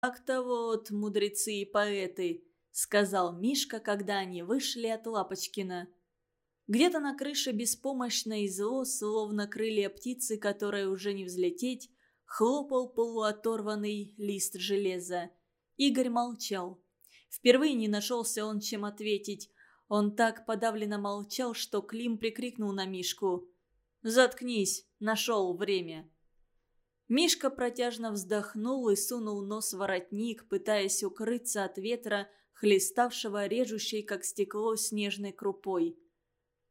«Так-то вот, мудрецы и поэты», — сказал Мишка, когда они вышли от Лапочкина. Где-то на крыше беспомощно и зло, словно крылья птицы, которой уже не взлететь, хлопал полуоторванный лист железа. Игорь молчал. Впервые не нашелся он, чем ответить. Он так подавленно молчал, что Клим прикрикнул на Мишку. «Заткнись, нашел время». Мишка протяжно вздохнул и сунул нос в воротник, пытаясь укрыться от ветра, хлеставшего режущей, как стекло, снежной крупой.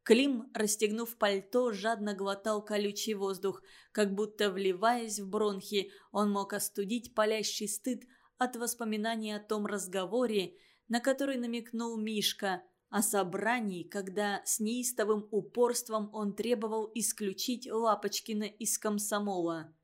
Клим, расстегнув пальто, жадно глотал колючий воздух, как будто, вливаясь в бронхи, он мог остудить палящий стыд от воспоминаний о том разговоре, на который намекнул Мишка, о собрании, когда с неистовым упорством он требовал исключить Лапочкина из комсомола.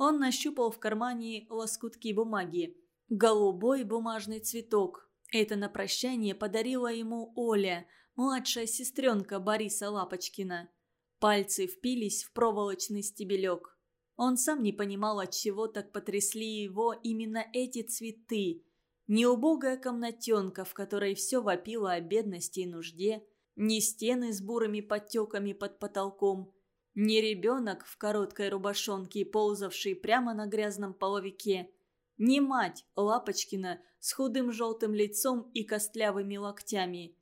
Он нащупал в кармане лоскутки бумаги. Голубой бумажный цветок. Это на прощание подарила ему Оля, младшая сестренка Бориса Лапочкина. Пальцы впились в проволочный стебелек. Он сам не понимал, от чего так потрясли его именно эти цветы. Не убогая комнатенка, в которой все вопило о бедности и нужде, не стены с бурыми подтеками под потолком – не ребенок в короткой рубашонке, ползавший прямо на грязном половике. Не мать Лапочкина с худым желтым лицом и костлявыми локтями.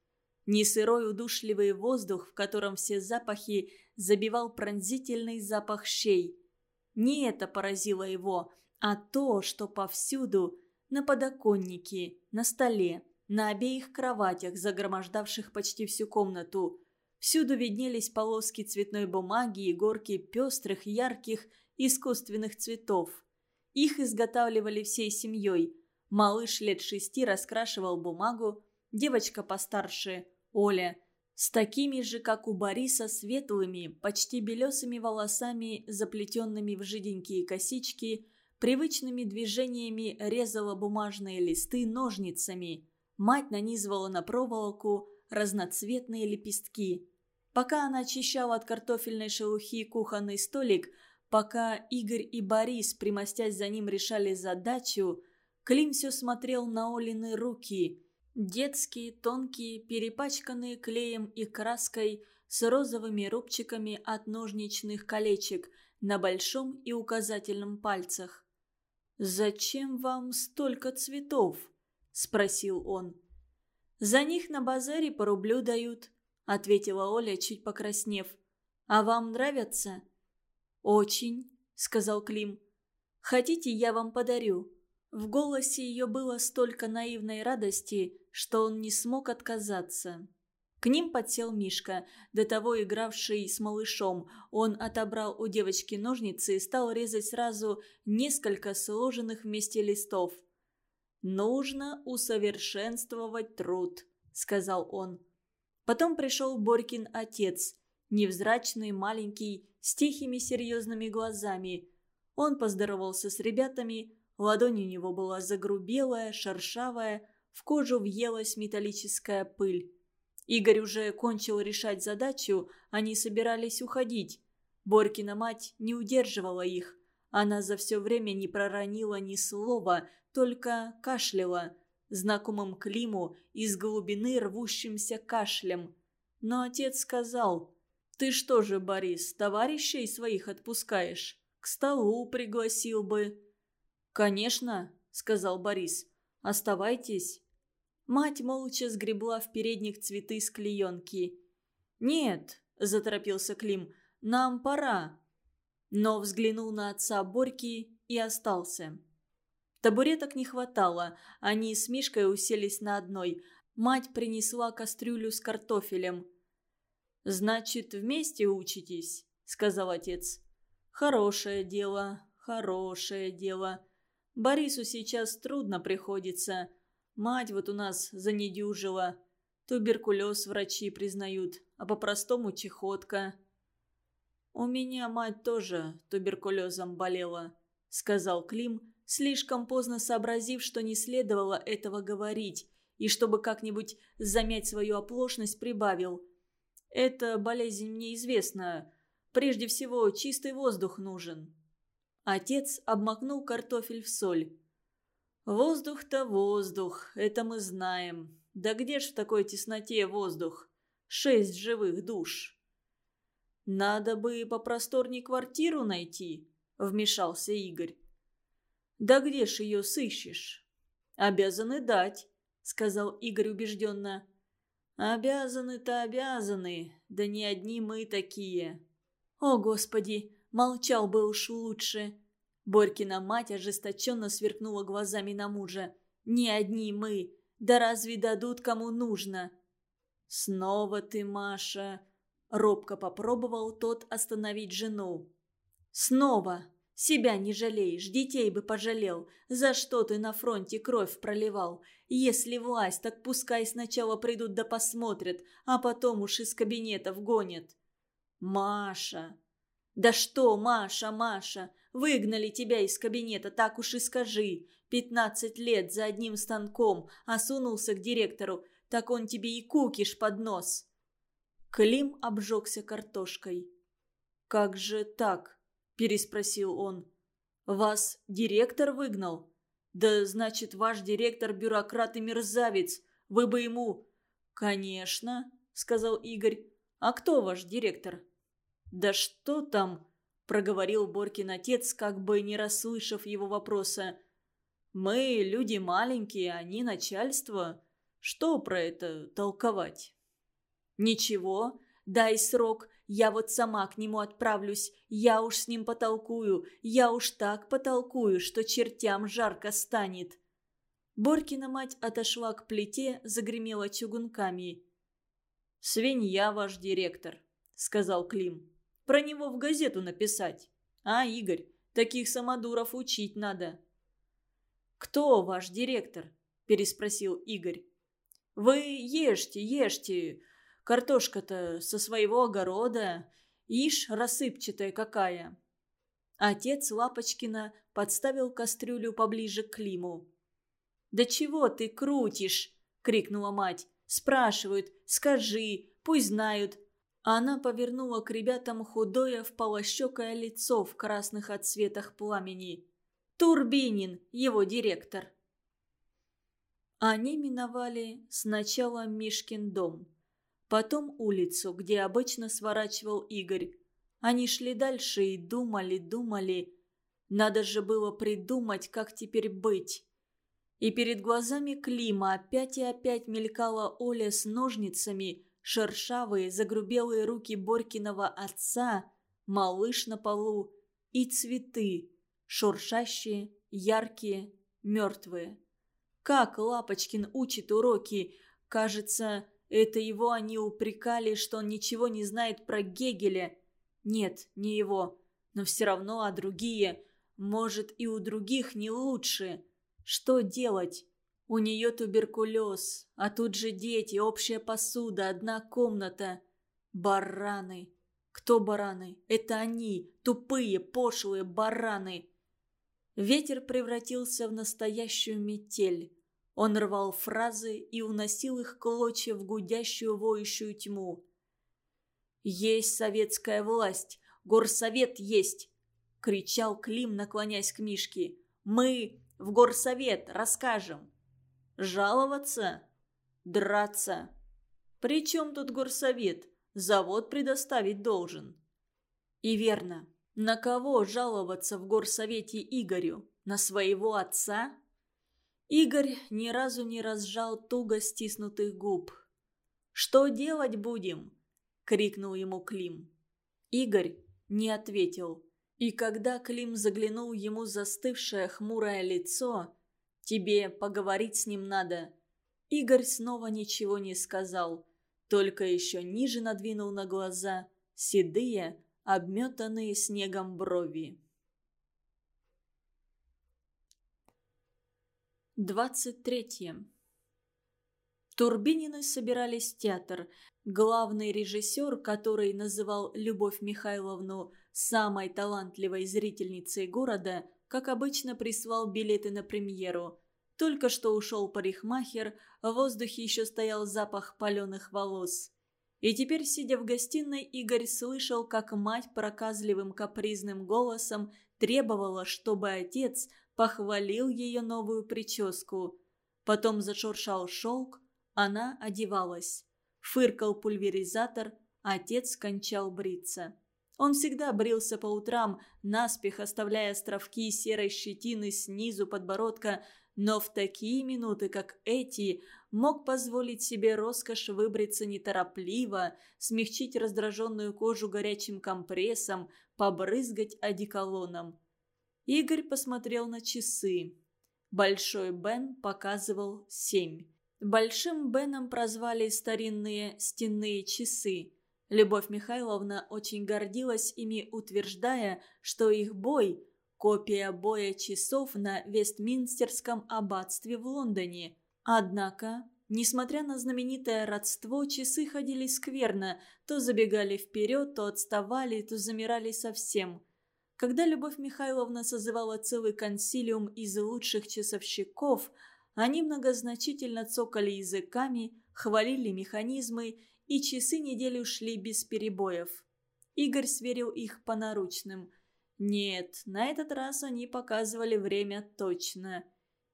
Не сырой удушливый воздух, в котором все запахи забивал пронзительный запах щей. Не это поразило его, а то, что повсюду, на подоконнике, на столе, на обеих кроватях, загромождавших почти всю комнату – Всюду виднелись полоски цветной бумаги и горки пестрых, ярких, искусственных цветов. Их изготавливали всей семьей. Малыш лет шести раскрашивал бумагу, девочка постарше, Оля, с такими же, как у Бориса, светлыми, почти белесыми волосами, заплетенными в жиденькие косички, привычными движениями резала бумажные листы ножницами. Мать нанизывала на проволоку, разноцветные лепестки. Пока она очищала от картофельной шелухи кухонный столик, пока Игорь и Борис, примостясь за ним, решали задачу, Клим все смотрел на Олины руки. Детские, тонкие, перепачканные клеем и краской, с розовыми рубчиками от ножничных колечек на большом и указательном пальцах. «Зачем вам столько цветов?» – спросил он. «За них на базаре по рублю дают», — ответила Оля, чуть покраснев. «А вам нравятся?» «Очень», — сказал Клим. «Хотите, я вам подарю?» В голосе ее было столько наивной радости, что он не смог отказаться. К ним подсел Мишка, до того игравший с малышом. Он отобрал у девочки ножницы и стал резать сразу несколько сложенных вместе листов – «Нужно усовершенствовать труд», — сказал он. Потом пришел Борькин отец, невзрачный, маленький, с тихими серьезными глазами. Он поздоровался с ребятами, ладонь у него была загрубелая, шершавая, в кожу въелась металлическая пыль. Игорь уже кончил решать задачу, они собирались уходить. Борькина мать не удерживала их. Она за все время не проронила ни слова, только кашляла, знакомым Климу из глубины рвущимся кашлем. Но отец сказал, «Ты что же, Борис, товарищей своих отпускаешь? К столу пригласил бы». «Конечно», — сказал Борис, — «оставайтесь». Мать молча сгребла в передних цветы с клеенки. «Нет», — заторопился Клим, — «нам пора». Но взглянул на отца Борьки и остался. Табуреток не хватало, они с Мишкой уселись на одной. Мать принесла кастрюлю с картофелем. «Значит, вместе учитесь», — сказал отец. «Хорошее дело, хорошее дело. Борису сейчас трудно приходится. Мать вот у нас занедюжила. Туберкулез врачи признают, а по-простому чехотка». «У меня мать тоже туберкулезом болела», — сказал Клим, слишком поздно сообразив, что не следовало этого говорить, и чтобы как-нибудь замять свою оплошность, прибавил. «Эта болезнь мне известна. Прежде всего, чистый воздух нужен». Отец обмакнул картофель в соль. «Воздух-то воздух, это мы знаем. Да где ж в такой тесноте воздух? Шесть живых душ». «Надо бы попросторней квартиру найти», — вмешался Игорь. «Да где ж ее сыщешь?» «Обязаны дать», — сказал Игорь убежденно. «Обязаны-то обязаны, да не одни мы такие». «О, Господи, молчал бы уж лучше!» Борькина мать ожесточенно сверкнула глазами на мужа. «Не одни мы, да разве дадут кому нужно?» «Снова ты, Маша!» Робко попробовал тот остановить жену. «Снова! Себя не жалеешь, детей бы пожалел. За что ты на фронте кровь проливал? Если власть, так пускай сначала придут да посмотрят, а потом уж из кабинетов гонят». «Маша!» «Да что, Маша, Маша, выгнали тебя из кабинета, так уж и скажи. Пятнадцать лет за одним станком, а сунулся к директору, так он тебе и кукиш под нос». Клим обжегся картошкой. «Как же так?» – переспросил он. «Вас директор выгнал? Да значит, ваш директор бюрократ и мерзавец. Вы бы ему...» «Конечно», – сказал Игорь. «А кто ваш директор?» «Да что там?» – проговорил Боркин отец, как бы не расслышав его вопроса. «Мы люди маленькие, они начальство. Что про это толковать?» «Ничего, дай срок, я вот сама к нему отправлюсь, я уж с ним потолкую, я уж так потолкую, что чертям жарко станет». Боркина мать отошла к плите, загремела чугунками. «Свинья ваш директор», — сказал Клим. «Про него в газету написать. А, Игорь, таких самодуров учить надо». «Кто ваш директор?» – переспросил Игорь. «Вы ешьте, ешьте. Картошка-то со своего огорода. Ишь, рассыпчатая какая. Отец Лапочкина подставил кастрюлю поближе к Климу. «Да чего ты крутишь?» — крикнула мать. «Спрашивают, скажи, пусть знают». Она повернула к ребятам худое вполощекое лицо в красных отсветах пламени. «Турбинин, его директор». Они миновали сначала Мишкин дом потом улицу, где обычно сворачивал Игорь. Они шли дальше и думали, думали. Надо же было придумать, как теперь быть. И перед глазами Клима опять и опять мелькала Оля с ножницами, шершавые, загрубелые руки Борькиного отца, малыш на полу и цветы, шуршащие, яркие, мертвые. Как Лапочкин учит уроки, кажется, это его они упрекали, что он ничего не знает про Гегеля. Нет, не его. Но все равно, а другие... Может, и у других не лучше. Что делать? У нее туберкулез, а тут же дети, общая посуда, одна комната. Бараны. Кто бараны? Это они, тупые, пошлые бараны. Ветер превратился в настоящую метель. Он рвал фразы и уносил их клочья в гудящую воющую тьму. «Есть советская власть! Горсовет есть!» — кричал Клим, наклоняясь к Мишке. «Мы в горсовет расскажем!» «Жаловаться? Драться!» «При чем тут горсовет? Завод предоставить должен!» «И верно. На кого жаловаться в горсовете Игорю? На своего отца?» Игорь ни разу не разжал туго стиснутых губ. «Что делать будем?» — крикнул ему Клим. Игорь не ответил. И когда Клим заглянул ему застывшее хмурое лицо, «Тебе поговорить с ним надо», Игорь снова ничего не сказал, только еще ниже надвинул на глаза седые, обметанные снегом брови. 23. Турбинины собирались в театр. Главный режиссер, который называл Любовь Михайловну самой талантливой зрительницей города, как обычно прислал билеты на премьеру. Только что ушел парикмахер, в воздухе еще стоял запах паленых волос. И теперь, сидя в гостиной, Игорь слышал, как мать проказливым капризным голосом требовала, чтобы отец похвалил ее новую прическу. Потом зашуршал шелк, она одевалась. Фыркал пульверизатор, отец кончал бриться. Он всегда брился по утрам, наспех оставляя островки серой щетины снизу подбородка, но в такие минуты, как эти, мог позволить себе роскошь выбриться неторопливо, смягчить раздраженную кожу горячим компрессом, побрызгать одеколоном. Игорь посмотрел на часы. Большой Бен показывал семь. Большим Беном прозвали старинные стенные часы. Любовь Михайловна очень гордилась ими, утверждая, что их бой – копия боя часов на Вестминстерском аббатстве в Лондоне. Однако, несмотря на знаменитое родство, часы ходили скверно, то забегали вперед, то отставали, то замирали совсем. Когда Любовь Михайловна созывала целый консилиум из лучших часовщиков, они многозначительно цокали языками, хвалили механизмы и часы неделю шли без перебоев. Игорь сверил их по наручным. Нет, на этот раз они показывали время точно.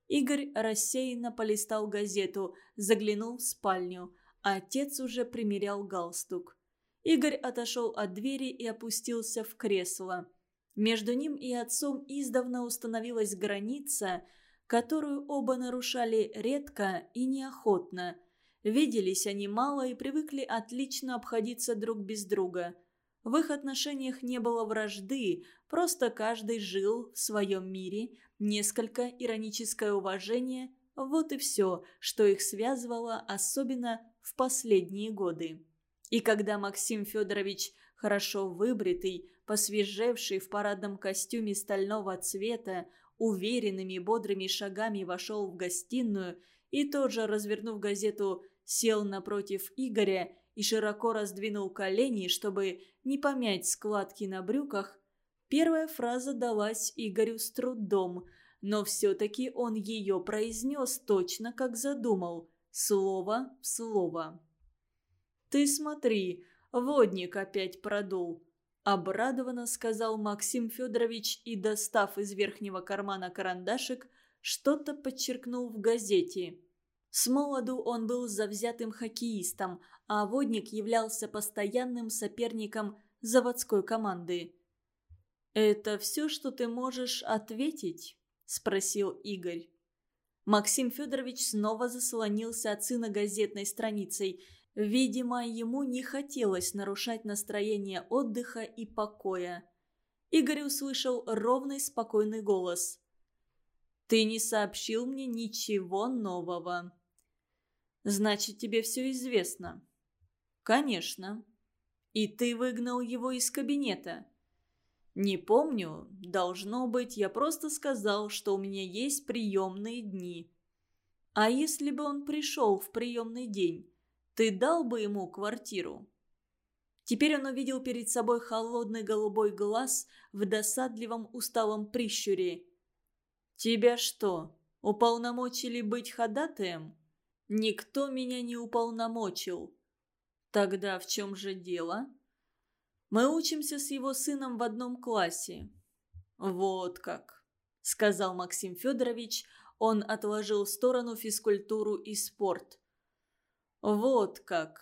Игорь рассеянно полистал газету, заглянул в спальню. Отец уже примерял галстук. Игорь отошел от двери и опустился в кресло. Между ним и отцом издавна установилась граница, которую оба нарушали редко и неохотно – Виделись они мало и привыкли отлично обходиться друг без друга. В их отношениях не было вражды, просто каждый жил в своем мире, несколько ироническое уважение – вот и все, что их связывало, особенно в последние годы. И когда Максим Федорович, хорошо выбритый, посвежевший в парадном костюме стального цвета, уверенными бодрыми шагами вошел в гостиную и тоже, развернув газету сел напротив Игоря и широко раздвинул колени, чтобы не помять складки на брюках, первая фраза далась Игорю с трудом, но все-таки он ее произнес точно, как задумал, слово в слово. «Ты смотри, водник опять продул», – обрадованно сказал Максим Федорович и, достав из верхнего кармана карандашик, что-то подчеркнул в газете. С молоду он был завзятым хоккеистом, а водник являлся постоянным соперником заводской команды. «Это все, что ты можешь ответить?» – спросил Игорь. Максим Федорович снова заслонился от сына газетной страницей. Видимо, ему не хотелось нарушать настроение отдыха и покоя. Игорь услышал ровный спокойный голос. «Ты не сообщил мне ничего нового». Значит, тебе все известно. Конечно. И ты выгнал его из кабинета. Не помню. Должно быть, я просто сказал, что у меня есть приемные дни. А если бы он пришел в приемный день, ты дал бы ему квартиру? Теперь он увидел перед собой холодный голубой глаз в досадливом усталом прищуре. «Тебя что, уполномочили быть ходатаем?» Никто меня не уполномочил. Тогда в чем же дело? Мы учимся с его сыном в одном классе. Вот как, сказал Максим Федорович. Он отложил в сторону физкультуру и спорт. Вот как,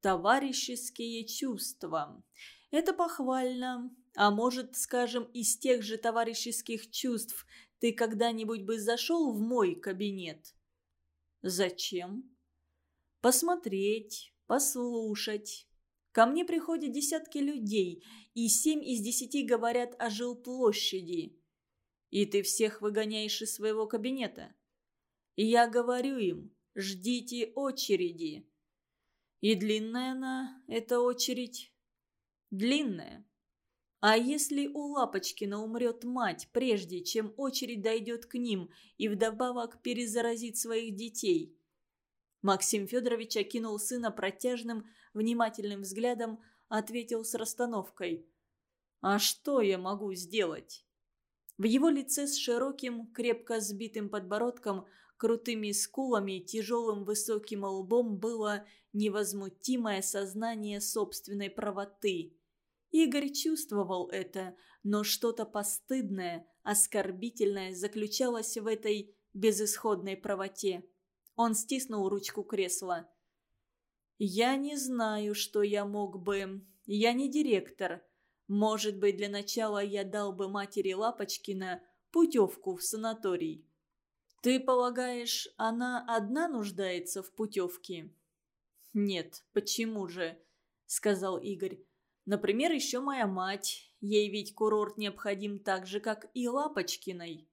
товарищеские чувства. Это похвально. А может, скажем, из тех же товарищеских чувств ты когда-нибудь бы зашел в мой кабинет? Зачем? Посмотреть, послушать. Ко мне приходят десятки людей, и семь из десяти говорят о жилплощади. И ты всех выгоняешь из своего кабинета. И я говорю им, ждите очереди. И длинная она, эта очередь? Длинная. А если у Лапочкина умрет мать, прежде чем очередь дойдет к ним, и вдобавок перезаразит своих детей? Максим Федорович окинул сына протяжным, внимательным взглядом, ответил с расстановкой. «А что я могу сделать?» В его лице с широким, крепко сбитым подбородком, крутыми скулами и тяжелым высоким лбом было невозмутимое сознание собственной правоты – Игорь чувствовал это, но что-то постыдное, оскорбительное заключалось в этой безысходной правоте. Он стиснул ручку кресла. «Я не знаю, что я мог бы. Я не директор. Может быть, для начала я дал бы матери Лапочкина путевку в санаторий. Ты полагаешь, она одна нуждается в путевке?» «Нет, почему же?» – сказал Игорь. «Например, еще моя мать. Ей ведь курорт необходим так же, как и Лапочкиной».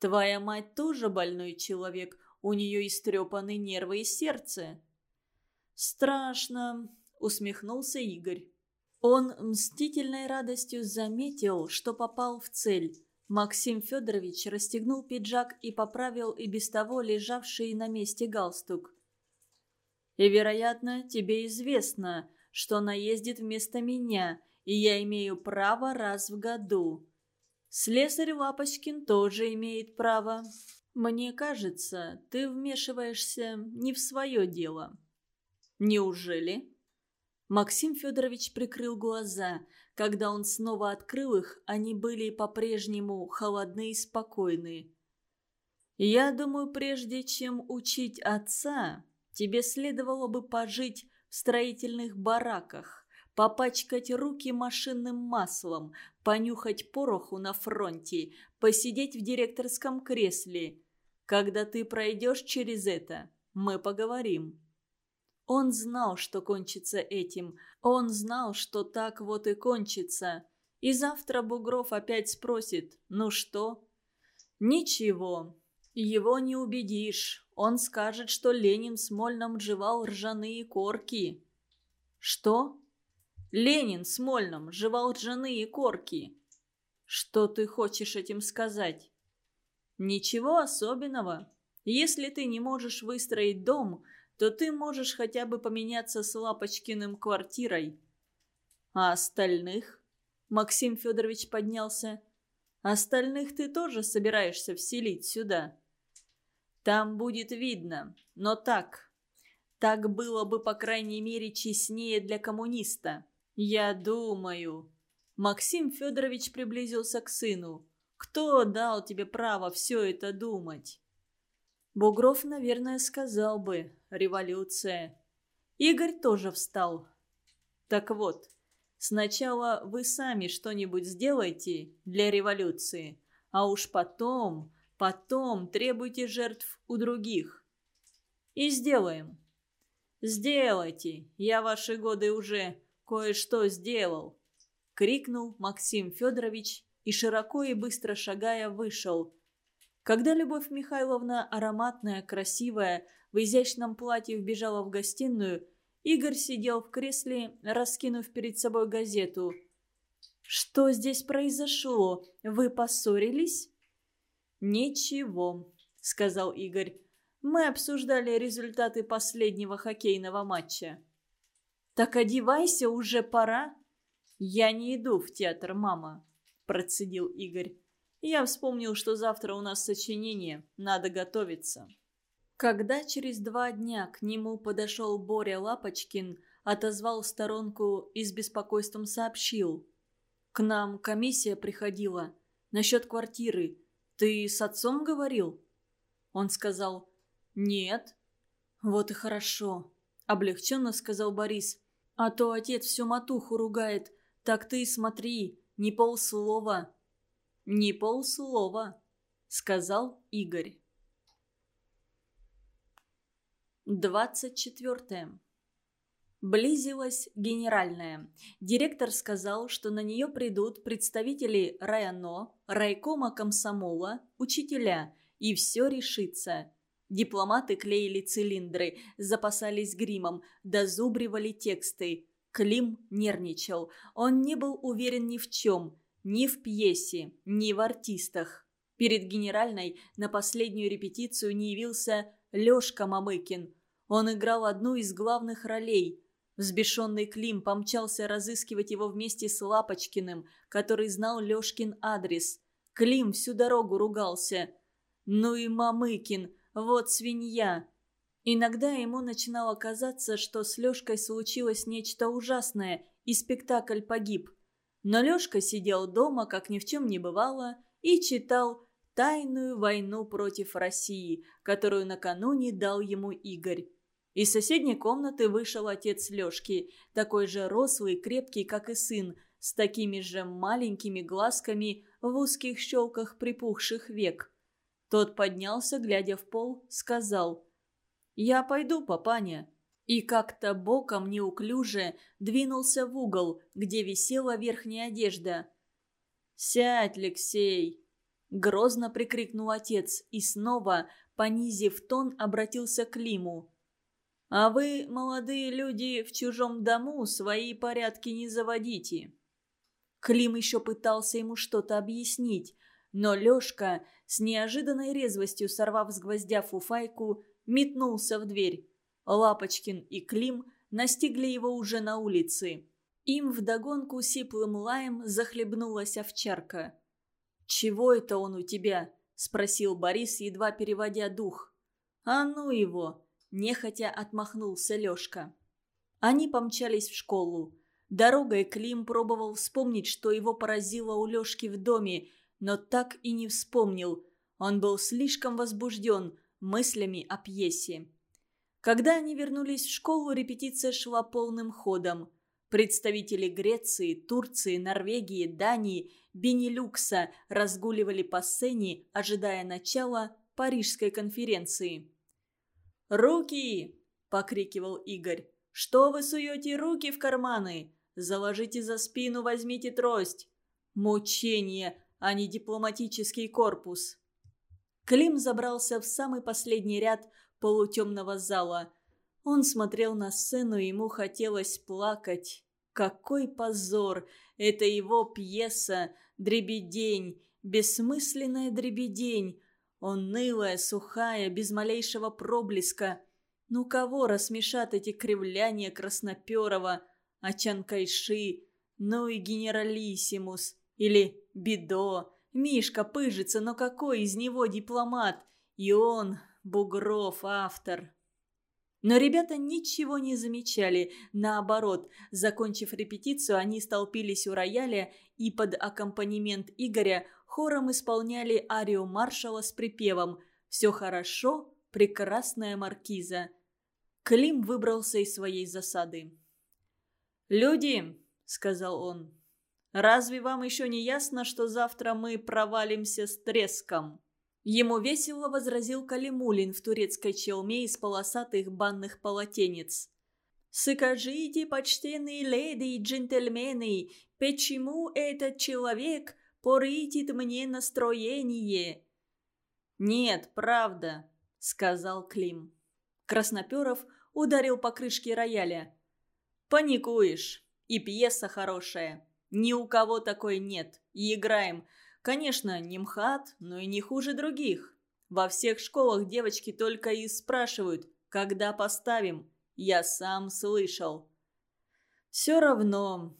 «Твоя мать тоже больной человек. У нее истрепаны нервы и сердце». «Страшно», – усмехнулся Игорь. Он мстительной радостью заметил, что попал в цель. Максим Федорович расстегнул пиджак и поправил и без того лежавший на месте галстук. «И, вероятно, тебе известно, что она ездит вместо меня, и я имею право раз в году. Слесарь Лапочкин тоже имеет право. Мне кажется, ты вмешиваешься не в свое дело». «Неужели?» Максим Федорович прикрыл глаза. Когда он снова открыл их, они были по-прежнему холодны и спокойны. «Я думаю, прежде чем учить отца, тебе следовало бы пожить в строительных бараках, попачкать руки машинным маслом, понюхать пороху на фронте, посидеть в директорском кресле. Когда ты пройдешь через это, мы поговорим». Он знал, что кончится этим. Он знал, что так вот и кончится. И завтра Бугров опять спросит «Ну что?» «Ничего. Его не убедишь. Он скажет, что Ленин с Мольным жевал ржаные корки». «Что?» «Ленин с Мольным жевал ржаные корки». «Что ты хочешь этим сказать?» «Ничего особенного. Если ты не можешь выстроить дом, то ты можешь хотя бы поменяться с Лапочкиным квартирой. А остальных? Максим Федорович поднялся. Остальных ты тоже собираешься вселить сюда? Там будет видно, но так. Так было бы, по крайней мере, честнее для коммуниста. Я думаю. Максим Федорович приблизился к сыну. Кто дал тебе право все это думать? Бугров, наверное, сказал бы «революция». Игорь тоже встал. Так вот, сначала вы сами что-нибудь сделайте для революции, а уж потом, потом требуйте жертв у других. И сделаем. Сделайте, я ваши годы уже кое-что сделал. Крикнул Максим Федорович и, широко и быстро шагая, вышел – когда Любовь Михайловна, ароматная, красивая, в изящном платье вбежала в гостиную, Игорь сидел в кресле, раскинув перед собой газету. «Что здесь произошло? Вы поссорились?» «Ничего», — сказал Игорь. «Мы обсуждали результаты последнего хоккейного матча». «Так одевайся, уже пора». «Я не иду в театр, мама», — процедил Игорь. Я вспомнил, что завтра у нас сочинение, надо готовиться. Когда через два дня к нему подошел Боря Лапочкин, отозвал сторонку и с беспокойством сообщил. «К нам комиссия приходила. Насчет квартиры. Ты с отцом говорил?» Он сказал «Нет». «Вот и хорошо», — облегченно сказал Борис. «А то отец всю матуху ругает. Так ты смотри, не полслова». «Ни полслова», — сказал Игорь. Двадцать четвертое. Близилась генеральная. Директор сказал, что на нее придут представители районо, райкома комсомола, учителя, и все решится. Дипломаты клеили цилиндры, запасались гримом, дозубривали тексты. Клим нервничал. Он не был уверен ни в чем. Ни в пьесе, ни в артистах. Перед генеральной на последнюю репетицию не явился Лёшка Мамыкин. Он играл одну из главных ролей. Взбешенный Клим помчался разыскивать его вместе с Лапочкиным, который знал Лёшкин адрес. Клим всю дорогу ругался. «Ну и Мамыкин, вот свинья!» Иногда ему начинало казаться, что с Лёшкой случилось нечто ужасное, и спектакль погиб – Но Лешка сидел дома, как ни в чем не бывало, и читал «Тайную войну против России», которую накануне дал ему Игорь. Из соседней комнаты вышел отец Лешки, такой же рослый крепкий, как и сын, с такими же маленькими глазками в узких щелках припухших век. Тот поднялся, глядя в пол, сказал «Я пойду, папаня». И как-то боком неуклюже двинулся в угол, где висела верхняя одежда. «Сядь, Алексей!» – грозно прикрикнул отец и снова, понизив тон, обратился к Лиму. «А вы, молодые люди, в чужом дому свои порядки не заводите». Клим еще пытался ему что-то объяснить, но Лешка, с неожиданной резвостью сорвав с гвоздя фуфайку, метнулся в дверь. Лапочкин и Клим настигли его уже на улице. Им вдогонку сиплым лаем захлебнулась овчарка. «Чего это он у тебя?» – спросил Борис, едва переводя дух. «А ну его!» – нехотя отмахнулся Лешка. Они помчались в школу. Дорогой Клим пробовал вспомнить, что его поразило у Лешки в доме, но так и не вспомнил. Он был слишком возбужден мыслями о пьесе. Когда они вернулись в школу, репетиция шла полным ходом. Представители Греции, Турции, Норвегии, Дании, Бенилюкса разгуливали по сцене, ожидая начала Парижской конференции. «Руки!» – покрикивал Игорь. «Что вы суете руки в карманы? Заложите за спину, возьмите трость. Мучение, а не дипломатический корпус». Клим забрался в самый последний ряд полутемного зала. Он смотрел на сцену, и ему хотелось плакать. Какой позор! Это его пьеса «Дребедень», бессмысленная дребедень. Унылая, сухая, без малейшего проблеска. Ну кого рассмешат эти кривляния Красноперова, Ачанкайши, ну и генералиссимус, или Бедо, Мишка пыжится, но какой из него дипломат? И он, Бугров, автор. Но ребята ничего не замечали. Наоборот, закончив репетицию, они столпились у рояля и под аккомпанемент Игоря хором исполняли арию маршала с припевом «Все хорошо, прекрасная маркиза». Клим выбрался из своей засады. «Люди», — сказал он, — «разве вам еще не ясно, что завтра мы провалимся с треском?» Ему весело возразил Калимулин в турецкой челме из полосатых банных полотенец. «Скажите, почтенные леди и джентльмены, почему этот человек порытит мне настроение?» «Нет, правда», — сказал Клим. Красноперов ударил по крышке рояля. «Паникуешь. И пьеса хорошая. Ни у кого такой нет. Играем. Конечно, не МХАТ, но и не хуже других. Во всех школах девочки только и спрашивают, когда поставим. Я сам слышал. Все равно.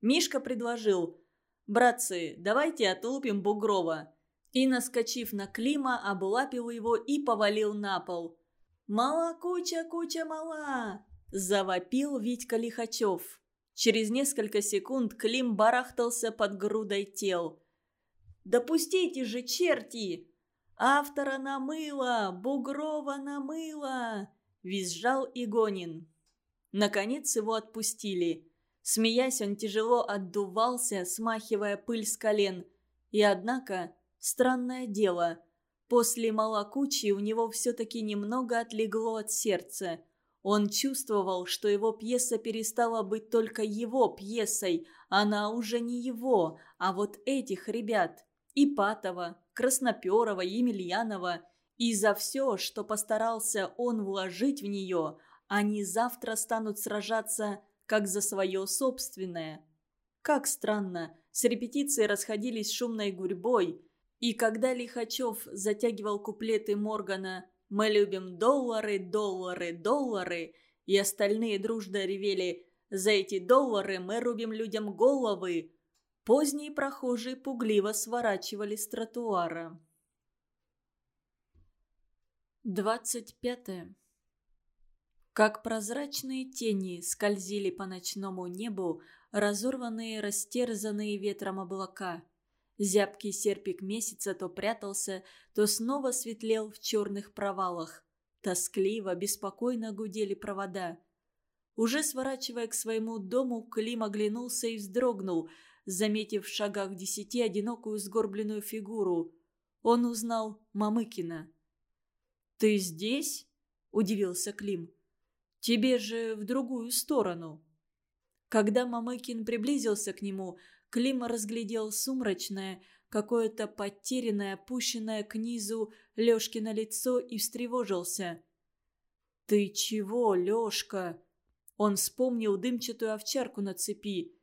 Мишка предложил. «Братцы, давайте отлупим Бугрова». И, наскочив на Клима, облапил его и повалил на пол. «Мала куча, куча мала!» – завопил Витька Лихачев. Через несколько секунд Клим барахтался под грудой тел. Допустите же, черти! Автора намыло, Бугрова намыло!» – визжал Игонин. Наконец его отпустили. Смеясь, он тяжело отдувался, смахивая пыль с колен. И однако, странное дело, после Малакучи у него все-таки немного отлегло от сердца. Он чувствовал, что его пьеса перестала быть только его пьесой, она уже не его, а вот этих ребят. Ипатова, Красноперова, Емельянова. И за все, что постарался он вложить в нее, они завтра станут сражаться как за свое собственное. Как странно, с репетицией расходились шумной гурьбой, и когда Лихачев затягивал куплеты Моргана «Мы любим доллары, доллары, доллары», и остальные дружно ревели «За эти доллары мы рубим людям головы», Поздние прохожие пугливо сворачивали с тротуара. Двадцать пятое. Как прозрачные тени скользили по ночному небу разорванные, растерзанные ветром облака. Зябкий серпик месяца то прятался, то снова светлел в черных провалах. Тоскливо, беспокойно гудели провода. Уже сворачивая к своему дому, Клим оглянулся и вздрогнул, заметив в шагах десяти одинокую сгорбленную фигуру. Он узнал Мамыкина. «Ты здесь?» – удивился Клим. «Тебе же в другую сторону». Когда Мамыкин приблизился к нему, Клим разглядел сумрачное, какое-то потерянное, опущенное к низу Лёшкино лицо и встревожился. «Ты чего, Лёшка?» Он вспомнил дымчатую овчарку на цепи.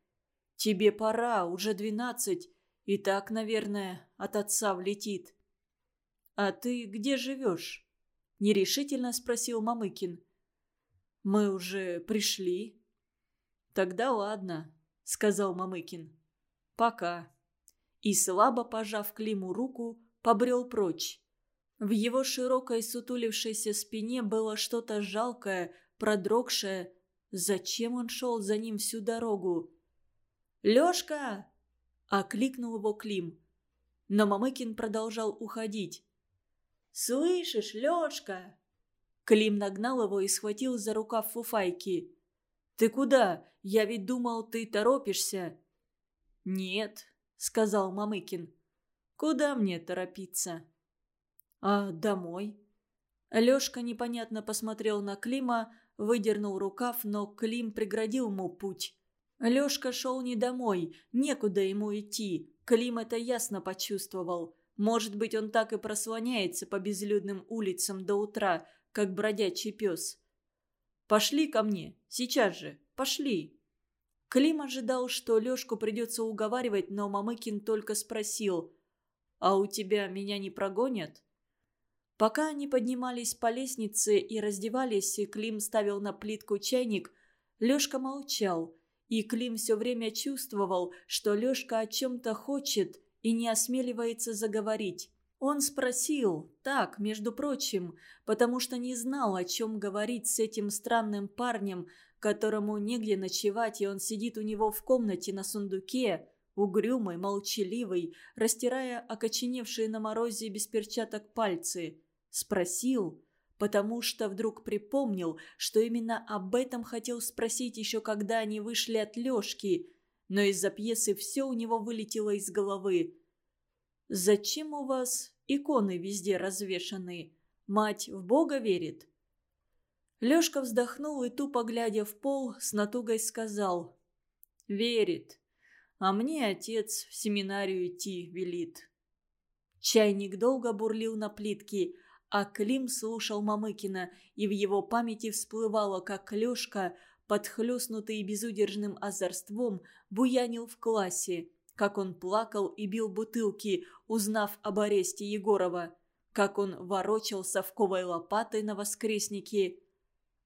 «Тебе пора, уже двенадцать, и так, наверное, от отца влетит». «А ты где живешь?» – нерешительно спросил Мамыкин. «Мы уже пришли». «Тогда ладно», – сказал Мамыкин. «Пока». И, слабо пожав Климу руку, побрел прочь. В его широкой сутулившейся спине было что-то жалкое, продрогшее. Зачем он шел за ним всю дорогу? «Лешка!» – окликнул его Клим. Но Мамыкин продолжал уходить. «Слышишь, Лешка?» Клим нагнал его и схватил за рукав фуфайки. «Ты куда? Я ведь думал, ты торопишься». «Нет», — сказал Мамыкин. «Куда мне торопиться?» «А домой?» Лёшка непонятно посмотрел на Клима, выдернул рукав, но Клим преградил ему путь. Лёшка шел не домой, некуда ему идти. Клим это ясно почувствовал. Может быть, он так и прослоняется по безлюдным улицам до утра, как бродячий пес. «Пошли ко мне, сейчас же, пошли!» Клим ожидал, что Лёшку придется уговаривать, но Мамыкин только спросил, «А у тебя меня не прогонят?» Пока они поднимались по лестнице и раздевались, и Клим ставил на плитку чайник, Лёшка молчал, и Клим все время чувствовал, что Лёшка о чем-то хочет и не осмеливается заговорить. Он спросил, так, между прочим, потому что не знал, о чем говорить с этим странным парнем, которому негде ночевать, и он сидит у него в комнате на сундуке, угрюмый, молчаливый, растирая окоченевшие на морозе без перчаток пальцы. Спросил, потому что вдруг припомнил, что именно об этом хотел спросить еще когда они вышли от Лешки, но из-за пьесы все у него вылетело из головы. «Зачем у вас иконы везде развешаны. Мать в Бога верит?» Лёшка вздохнул и, тупо глядя в пол, с натугой сказал. «Верит. А мне отец в семинарию идти велит». Чайник долго бурлил на плитке, а Клим слушал Мамыкина, и в его памяти всплывало, как Лёшка, подхлёстнутый безудержным озорством, буянил в классе – как он плакал и бил бутылки, узнав об аресте Егорова. Как он ворочал совковой лопатой на воскреснике.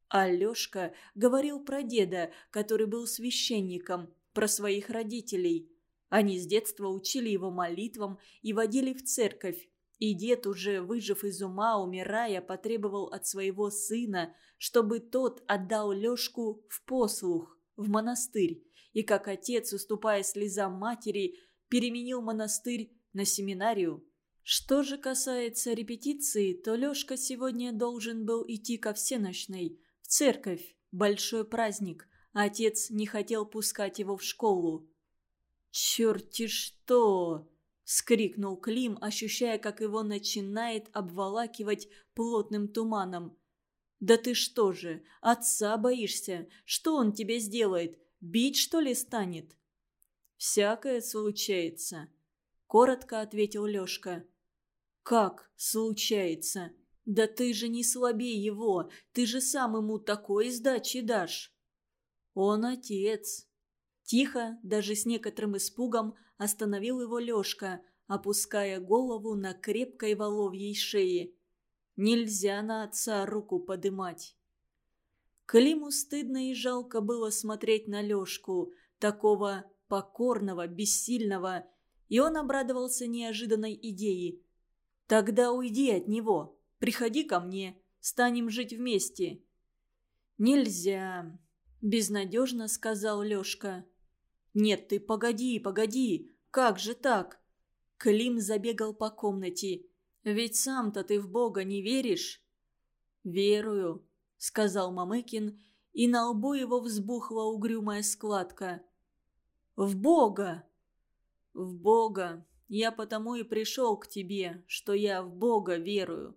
Алешка говорил про деда, который был священником, про своих родителей. Они с детства учили его молитвам и водили в церковь. И дед, уже выжив из ума, умирая, потребовал от своего сына, чтобы тот отдал Лешку в послух, в монастырь и как отец, уступая слезам матери, переменил монастырь на семинарию. Что же касается репетиции, то Лёшка сегодня должен был идти ко всеночной, в церковь, большой праздник, а отец не хотел пускать его в школу. «Черти что!» – скрикнул Клим, ощущая, как его начинает обволакивать плотным туманом. «Да ты что же, отца боишься? Что он тебе сделает? Бить, что ли, станет?» «Всякое случается», — коротко ответил Лёшка. «Как случается? Да ты же не слабее его, ты же сам ему такой сдачи дашь». «Он отец». Тихо, даже с некоторым испугом, остановил его Лёшка, опуская голову на крепкой воловьей шее. «Нельзя на отца руку подымать». Климу стыдно и жалко было смотреть на Лешку, такого покорного, бессильного, и он обрадовался неожиданной идее. «Тогда уйди от него, приходи ко мне, станем жить вместе». «Нельзя», – безнадежно сказал Лешка. «Нет, ты погоди, погоди, как же так?» Клим забегал по комнате. «Ведь сам-то ты в Бога не веришь?» «Верую», — сказал Мамыкин, и на лбу его взбухла угрюмая складка. «В Бога!» «В Бога! Я потому и пришел к тебе, что я в Бога верую».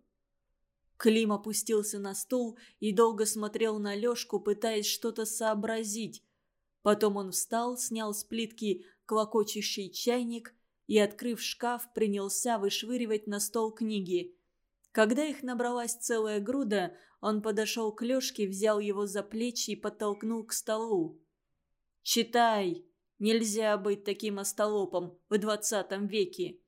Клим опустился на стул и долго смотрел на Лешку, пытаясь что-то сообразить. Потом он встал, снял с плитки клокочущий чайник и, открыв шкаф, принялся вышвыривать на стол книги. Когда их набралась целая груда, он подошел к Лешке, взял его за плечи и подтолкнул к столу. «Читай! Нельзя быть таким остолопом в двадцатом веке!»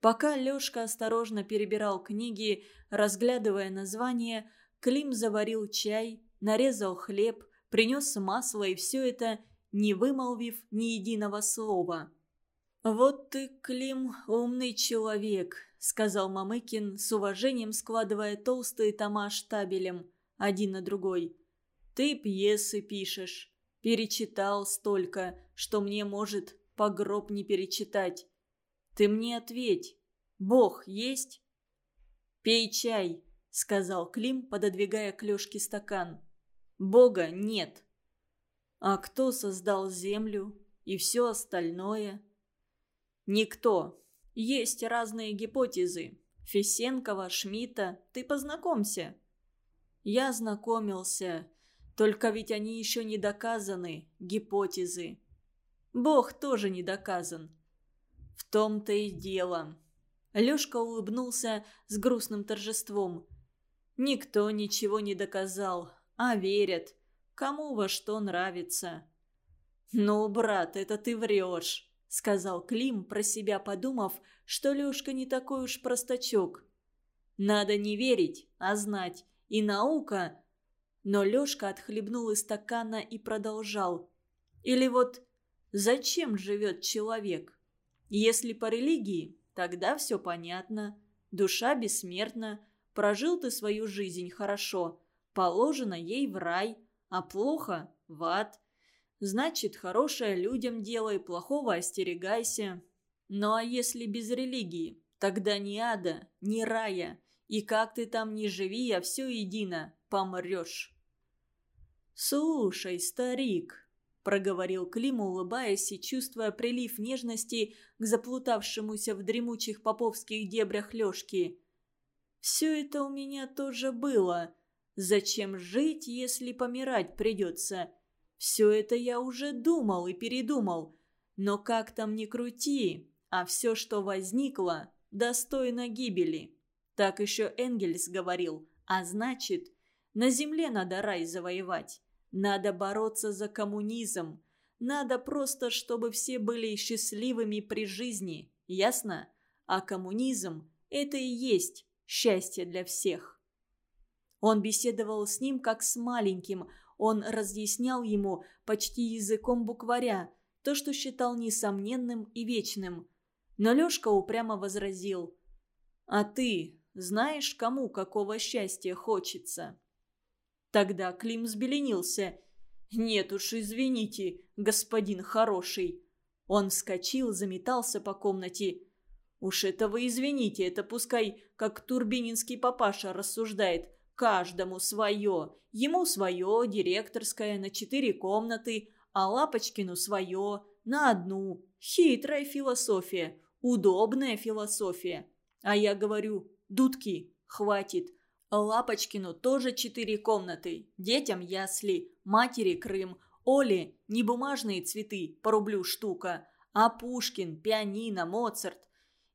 Пока Лешка осторожно перебирал книги, разглядывая названия, Клим заварил чай, нарезал хлеб, принес масло и все это, не вымолвив ни единого слова. «Вот ты, Клим, умный человек», — сказал Мамыкин, с уважением складывая толстые тома штабелем, один на другой. «Ты пьесы пишешь. Перечитал столько, что мне, может, по гроб не перечитать. Ты мне ответь, Бог есть?» «Пей чай», — сказал Клим, пододвигая к Лешке стакан. «Бога нет». «А кто создал землю и все остальное?» Никто. Есть разные гипотезы. Фисенкова, Шмидта, ты познакомься. Я знакомился. Только ведь они еще не доказаны, гипотезы. Бог тоже не доказан. В том-то и дело. Лешка улыбнулся с грустным торжеством. Никто ничего не доказал, а верят. Кому во что нравится. «Ну, брат, это ты врешь», — сказал Клим, про себя подумав, что Лешка не такой уж простачок. «Надо не верить, а знать. И наука...» Но Лешка отхлебнул из стакана и продолжал. «Или вот зачем живет человек? Если по религии, тогда все понятно. Душа бессмертна. Прожил ты свою жизнь хорошо. Положено ей в рай, а плохо — в ад. Значит, хорошее людям делай, плохого остерегайся. Ну а если без религии? Тогда ни ада, ни рая. И как ты там ни живи, а все едино, помрешь. «Слушай, старик», — проговорил Клим, улыбаясь и чувствуя прилив нежности к заплутавшемуся в дремучих поповских дебрях Лешки. «Все это у меня тоже было. Зачем жить, если помирать придется? Все это я уже думал и передумал. Но как там ни крути, а все, что возникло, достойно гибели. Так еще Энгельс говорил, а значит, на земле надо рай завоевать. Надо бороться за коммунизм. Надо просто, чтобы все были счастливыми при жизни. Ясно? А коммунизм – это и есть счастье для всех. Он беседовал с ним как с маленьким, он разъяснял ему почти языком букваря то, что считал несомненным и вечным. Но Лешка упрямо возразил. «А ты знаешь, кому какого счастья хочется?» Тогда Клим взбеленился. «Нет уж, извините, господин хороший». Он вскочил, заметался по комнате. «Уж это вы извините, это пускай, как турбининский папаша рассуждает. Каждому свое. Ему свое, директорское, на четыре комнаты, а Лапочкину свое, на одну. Хитрая философия, удобная философия. А я говорю, дудки, хватит. Лапочкину тоже четыре комнаты, детям ясли, матери Крым, Оле не бумажные цветы, по рублю штука, а Пушкин, пианино, Моцарт.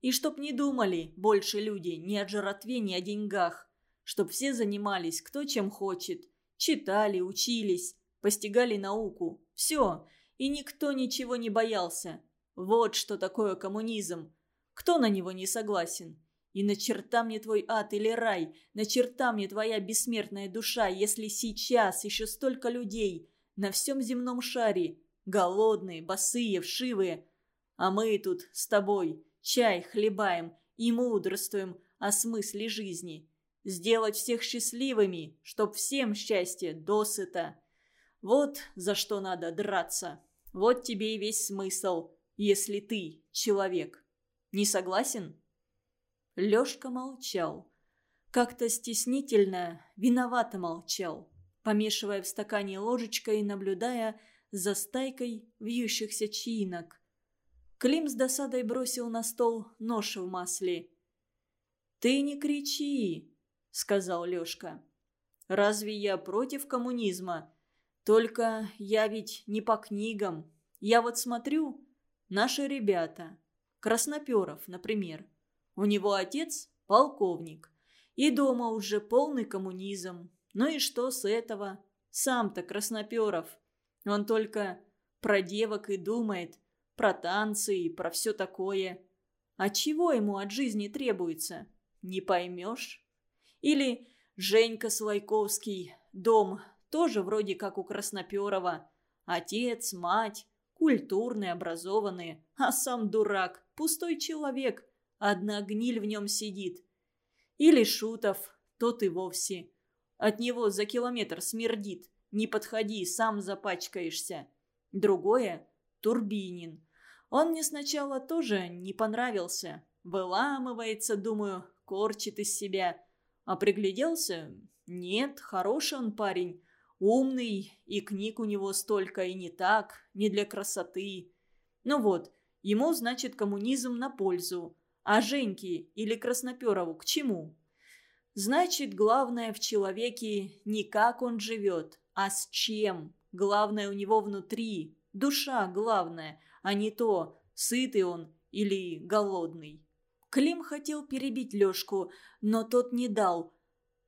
И чтоб не думали больше люди ни о жратве, ни о деньгах чтоб все занимались кто чем хочет. Читали, учились, постигали науку. Все. И никто ничего не боялся. Вот что такое коммунизм. Кто на него не согласен? И на черта мне твой ад или рай, на черта мне твоя бессмертная душа, если сейчас еще столько людей на всем земном шаре, голодные, босые, вшивые. А мы тут с тобой чай хлебаем и мудрствуем о смысле жизни. Сделать всех счастливыми, чтоб всем счастье досыта. Вот за что надо драться. Вот тебе и весь смысл, если ты человек. Не согласен?» Лёшка молчал. Как-то стеснительно, виновато молчал, помешивая в стакане ложечкой и наблюдая за стайкой вьющихся чаинок. Клим с досадой бросил на стол нож в масле. «Ты не кричи!» Сказал Лёшка. «Разве я против коммунизма? Только я ведь не по книгам. Я вот смотрю, наши ребята, Красноперов, например. У него отец – полковник. И дома уже полный коммунизм. Ну и что с этого? Сам-то Красноперов. Он только про девок и думает, про танцы и про все такое. А чего ему от жизни требуется? Не поймешь?» Или Женька Слайковский, дом, тоже вроде как у Красноперова. Отец, мать, культурные, образованные, а сам дурак, пустой человек, одна гниль в нем сидит. Или Шутов, тот и вовсе. От него за километр смердит, не подходи, сам запачкаешься. Другое – Турбинин. Он мне сначала тоже не понравился. Выламывается, думаю, корчит из себя – а пригляделся? Нет, хороший он парень. Умный, и книг у него столько, и не так, не для красоты. Ну вот, ему, значит, коммунизм на пользу. А Женьке или Красноперову к чему? Значит, главное в человеке не как он живет, а с чем. Главное у него внутри. Душа главное, а не то, сытый он или голодный. Клим хотел перебить Лёшку, но тот не дал.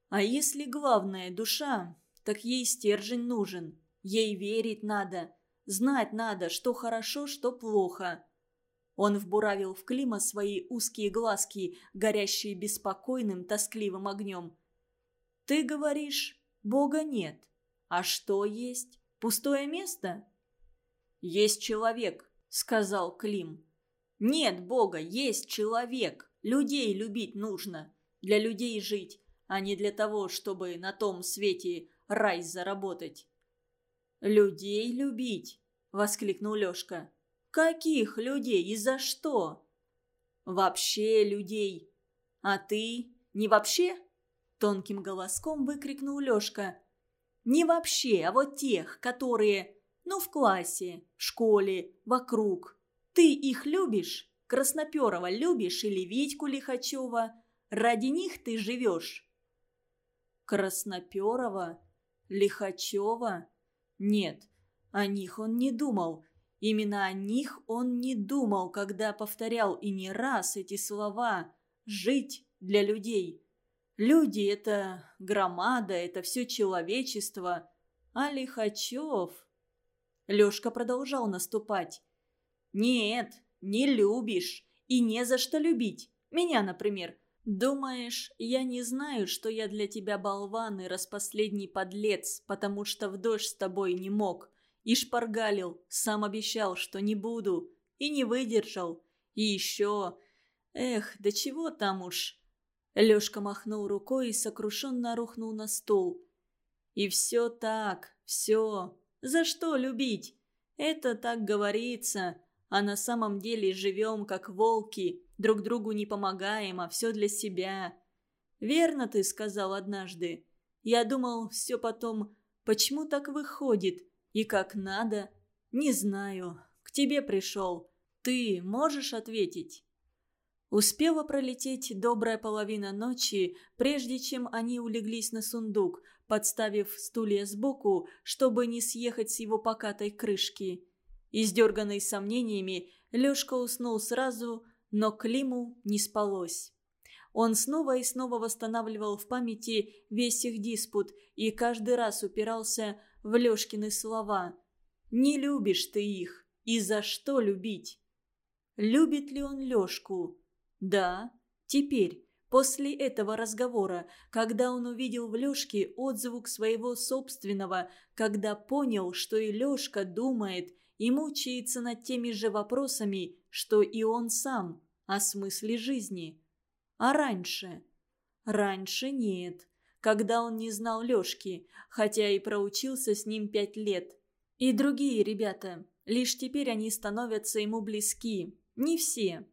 А если главная душа, так ей стержень нужен. Ей верить надо. Знать надо, что хорошо, что плохо. Он вбуравил в Клима свои узкие глазки, горящие беспокойным, тоскливым огнем. «Ты говоришь, Бога нет. А что есть? Пустое место?» «Есть человек», — сказал Клим. Нет Бога, есть человек. Людей любить нужно. Для людей жить, а не для того, чтобы на том свете рай заработать. «Людей любить?» – воскликнул Лёшка. «Каких людей и за что?» «Вообще людей. А ты не вообще?» – тонким голоском выкрикнул Лёшка. «Не вообще, а вот тех, которые, ну, в классе, в школе, вокруг, ты их любишь? Красноперова любишь или Витьку Лихачева? Ради них ты живешь?» Красноперова? Лихачева? Нет, о них он не думал. Именно о них он не думал, когда повторял и не раз эти слова «жить для людей». Люди – это громада, это все человечество. А Лихачев... Лешка продолжал наступать. «Нет, не любишь. И не за что любить. Меня, например. Думаешь, я не знаю, что я для тебя болван и распоследний подлец, потому что в дождь с тобой не мог. И шпаргалил, сам обещал, что не буду. И не выдержал. И еще... Эх, да чего там уж...» Лёшка махнул рукой и сокрушенно рухнул на стул. «И все так, все. За что любить? Это так говорится а на самом деле живем как волки, друг другу не помогаем, а все для себя. Верно ты сказал однажды. Я думал, все потом, почему так выходит и как надо. Не знаю. К тебе пришел. Ты можешь ответить? Успела пролететь добрая половина ночи, прежде чем они улеглись на сундук, подставив стулья сбоку, чтобы не съехать с его покатой крышки. Издерганный сомнениями, Лешка уснул сразу, но Климу не спалось. Он снова и снова восстанавливал в памяти весь их диспут и каждый раз упирался в Лешкины слова. «Не любишь ты их, и за что любить?» Любит ли он Лешку? Да, теперь, после этого разговора, когда он увидел в Лешке отзвук своего собственного, когда понял, что и Лешка думает – и мучается над теми же вопросами, что и он сам, о смысле жизни. А раньше? Раньше нет, когда он не знал Лешки, хотя и проучился с ним пять лет. И другие ребята, лишь теперь они становятся ему близки. Не все.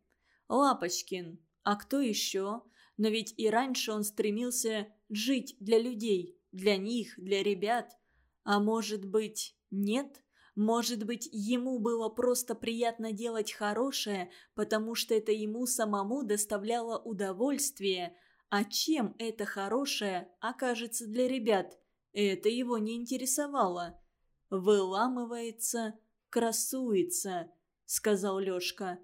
Лапочкин, а кто еще? Но ведь и раньше он стремился жить для людей, для них, для ребят. А может быть, нет? Может быть, ему было просто приятно делать хорошее, потому что это ему самому доставляло удовольствие. А чем это хорошее окажется для ребят? Это его не интересовало. «Выламывается, красуется», — сказал Лешка.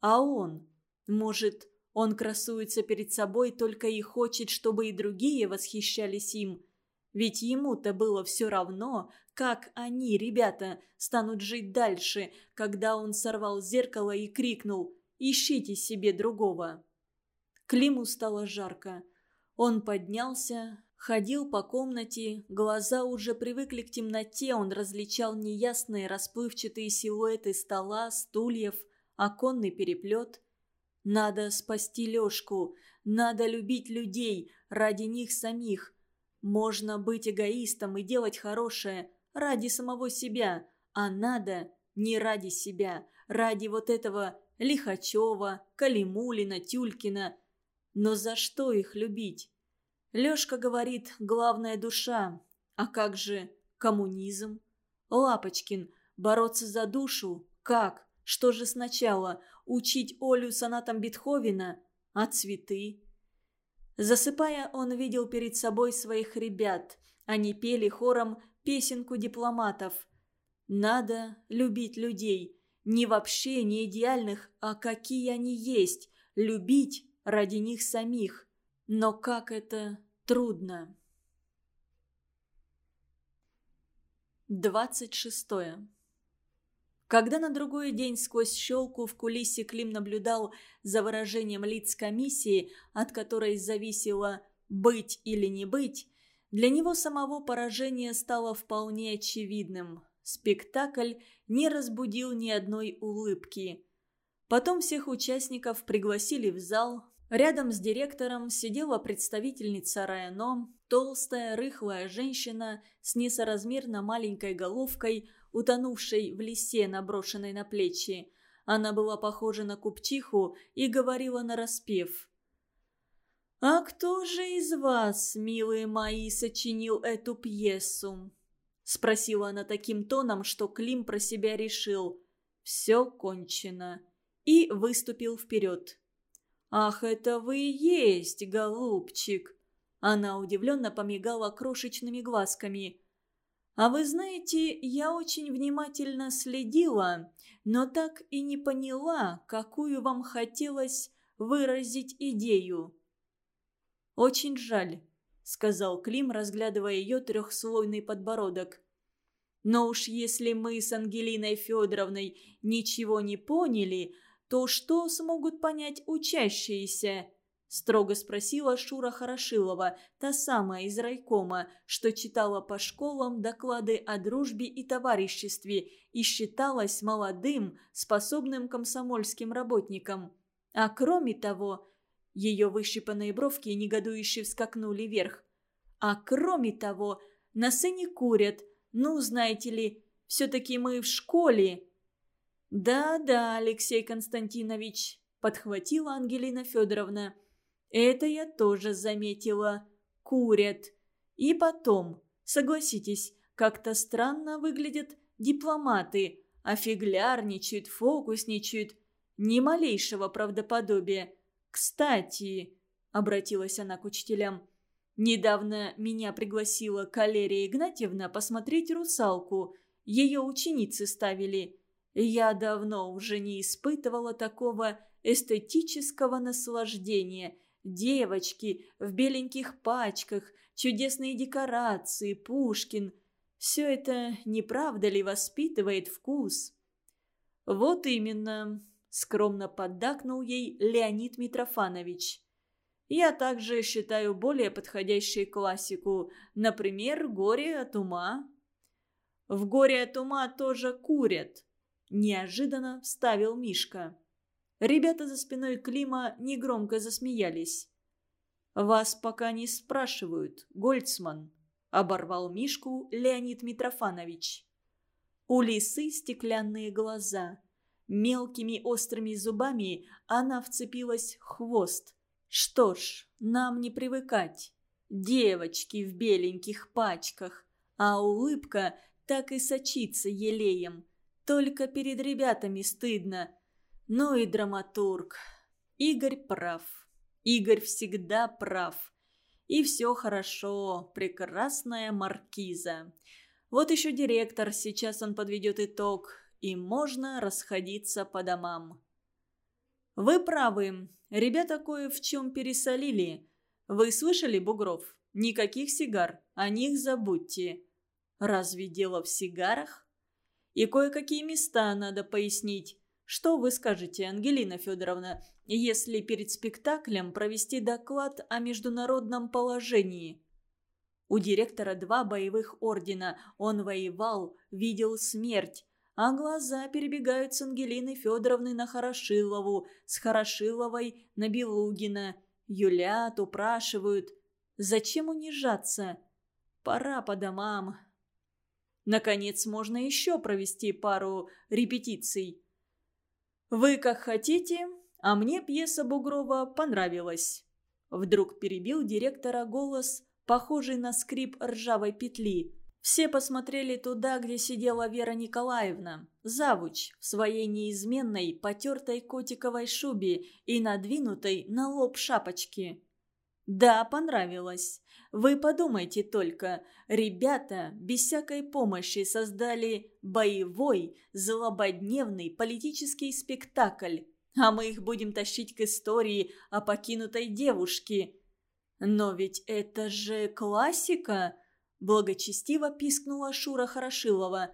«А он? Может, он красуется перед собой только и хочет, чтобы и другие восхищались им?» Ведь ему-то было все равно, как они, ребята, станут жить дальше, когда он сорвал зеркало и крикнул «Ищите себе другого». Климу стало жарко. Он поднялся, ходил по комнате, глаза уже привыкли к темноте, он различал неясные расплывчатые силуэты стола, стульев, оконный переплет. Надо спасти Лешку, надо любить людей ради них самих – можно быть эгоистом и делать хорошее ради самого себя, а надо не ради себя, ради вот этого Лихачева, Калимулина, Тюлькина. Но за что их любить? Лешка говорит, главная душа. А как же коммунизм? Лапочкин, бороться за душу? Как? Что же сначала? Учить Олю сонатам Бетховена? А цветы? Засыпая, он видел перед собой своих ребят. Они пели хором песенку дипломатов. «Надо любить людей. Не вообще, не идеальных, а какие они есть. Любить ради них самих. Но как это трудно». Двадцать шестое. Когда на другой день сквозь щелку в кулисе Клим наблюдал за выражением лиц комиссии, от которой зависело «быть или не быть», для него самого поражение стало вполне очевидным. Спектакль не разбудил ни одной улыбки. Потом всех участников пригласили в зал. Рядом с директором сидела представительница районо, толстая, рыхлая женщина с несоразмерно маленькой головкой – утонувшей в лисе, наброшенной на плечи. Она была похожа на купчиху и говорила нараспев. «А кто же из вас, милые мои, сочинил эту пьесу?» Спросила она таким тоном, что Клим про себя решил. «Все кончено». И выступил вперед. «Ах, это вы есть, голубчик!» Она удивленно помигала крошечными глазками. А вы знаете, я очень внимательно следила, но так и не поняла, какую вам хотелось выразить идею. «Очень жаль», — сказал Клим, разглядывая ее трехслойный подбородок. «Но уж если мы с Ангелиной Федоровной ничего не поняли, то что смогут понять учащиеся?» Строго спросила Шура Хорошилова, та самая из райкома, что читала по школам доклады о дружбе и товариществе и считалась молодым, способным комсомольским работником. А кроме того, ее выщипанные бровки негодующе вскакнули вверх. А кроме того, на сцене курят. Ну, знаете ли, все-таки мы в школе. «Да-да, Алексей Константинович», — подхватила Ангелина Федоровна. Это я тоже заметила. Курят. И потом, согласитесь, как-то странно выглядят дипломаты. Офиглярничают, фокусничают. Ни малейшего правдоподобия. Кстати, обратилась она к учителям, недавно меня пригласила Калерия Игнатьевна посмотреть «Русалку». Ее ученицы ставили. Я давно уже не испытывала такого эстетического наслаждения – Девочки в беленьких пачках, чудесные декорации, Пушкин. Все это, не правда ли, воспитывает вкус? Вот именно, скромно поддакнул ей Леонид Митрофанович. Я также считаю более подходящей классику, например, «Горе от ума». В «Горе от ума» тоже курят. Неожиданно вставил Мишка. Ребята за спиной Клима негромко засмеялись. «Вас пока не спрашивают, Гольцман», – оборвал Мишку Леонид Митрофанович. У лисы стеклянные глаза. Мелкими острыми зубами она вцепилась в хвост. Что ж, нам не привыкать. Девочки в беленьких пачках, а улыбка так и сочится елеем. Только перед ребятами стыдно. Ну и драматург. Игорь прав. Игорь всегда прав. И все хорошо, прекрасная маркиза. Вот еще директор, сейчас он подведет итог, и можно расходиться по домам. Вы правы, ребята кое в чем пересолили. Вы слышали, Бугров? Никаких сигар, о них забудьте. Разве дело в сигарах? И кое-какие места надо пояснить. Что вы скажете, Ангелина Федоровна, если перед спектаклем провести доклад о международном положении? У директора два боевых ордена. Он воевал, видел смерть. А глаза перебегают с Ангелины Федоровны на Хорошилову, с Хорошиловой на Белугина – юлят, упрашивают. Зачем унижаться? Пора по домам. Наконец, можно еще провести пару репетиций. Вы как хотите, а мне пьеса Бугрова понравилась. Вдруг перебил директора голос, похожий на скрип ржавой петли. Все посмотрели туда, где сидела Вера Николаевна, завуч, в своей неизменной потертой котиковой шубе и надвинутой на лоб шапочки. Да, понравилось. Вы подумайте только, ребята без всякой помощи создали боевой, злободневный политический спектакль, а мы их будем тащить к истории о покинутой девушке. Но ведь это же классика – Благочестиво пискнула Шура Хорошилова.